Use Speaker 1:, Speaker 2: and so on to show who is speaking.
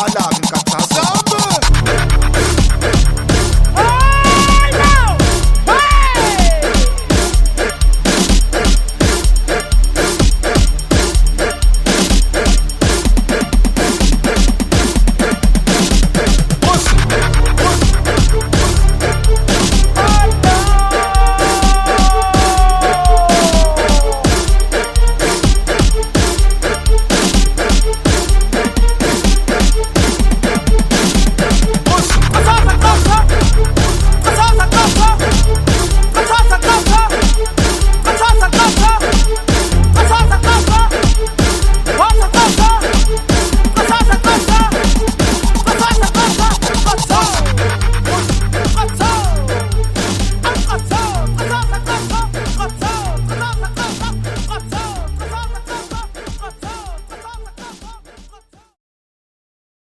Speaker 1: Allah